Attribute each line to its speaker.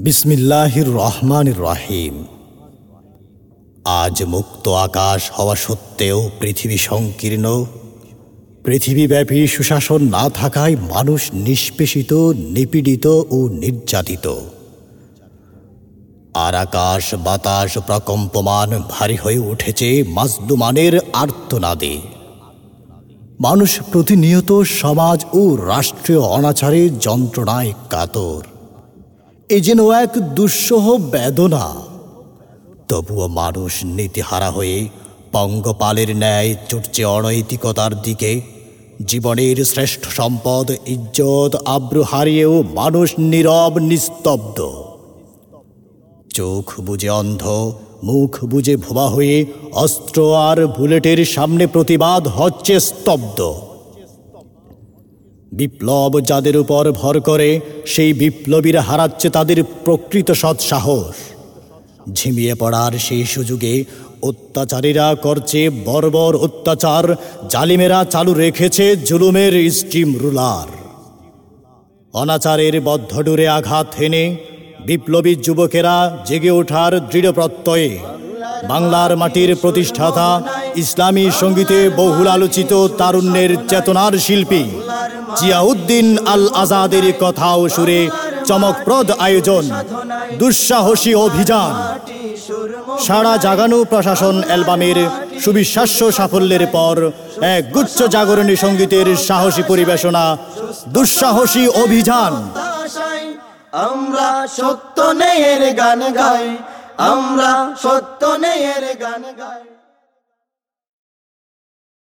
Speaker 1: বিসমিল্লাহির রহমানির রাহিম। আজ মুক্ত আকাশ হওয়া সত্ত্বেও পৃথিবী সংকীর্ণ। পৃথিবীব্যাপী সুশাসন না থাকায় মানুষ নিষ্পেষিত, নিপীড়িত ও নির্যাতিত। আর আকাশ বাতাস প্রকম্পমান ভারী হয়ে উঠেছে মাজদুমানের আর্তনাদে। মানুষ প্রতিনিয়ত সমাজ ও রাষ্ট্রীয় অনাচারে যন্ত্রণায় কাতর। এ যেন এক দুঃসহ বেদনা। তবুও মানুষ নীতিহারা হয়ে পঙ্গপালের ন্যায় চড়ছে অনৈতিকতার দিকে। জীবনের শ্রেষ্ঠ সম্পদ, ইজ্জত, আব্রু হারিয়েও মানুষ নীরব, নিস্তব্ধ। চোখ বুঝে অন্ধ, মুখ বুঝে ভোবা হয়ে অস্ত্র আর বুলেটের সামনে প্রতিবাদ হচ্ছে স্তব্ধ। বিপ্লব যাদের উপর ভর করে, সেই বিপ্লবীরা হারাচ্ছে তাদের প্রকৃত সৎ সাহস। ঝিমিয়ে পড়ার সেই সুযোগে অত্যাচারীরা করছে বর্বর অত্যাচার, জালিমেরা চালু রেখেছে জুলুমের স্টিম রুলার। অনাচারের বদ্ধডুরে আঘাত হেনে বিপ্লবী যুবকেরা জেগে ওঠার দৃঢ় প্রত্যয়ে বাংলার মাটির প্রতিষ্ঠাতা ইসলামী সঙ্গীতে বহুল আলোচিত তারুণ্যের চেতনার শিল্পী। জিয়াউদ্দিন আল আজাদের কথা ও সুরে চমকপ্রদ আয়োজন, দুঃসাহসী অভিযান। সারা জাগানো প্রশাসন অ্যালবামের সুবিশ্বাস্য সাফল্যের পর এক গুচ্ছ জাগরণী সঙ্গীতের সাহসী পরিবেশনা, দুঃসাহসী অভিযান।
Speaker 2: আমরা সত্য নেয়ের গান গাই, আমরা সত্য নেয়ের গান গাই।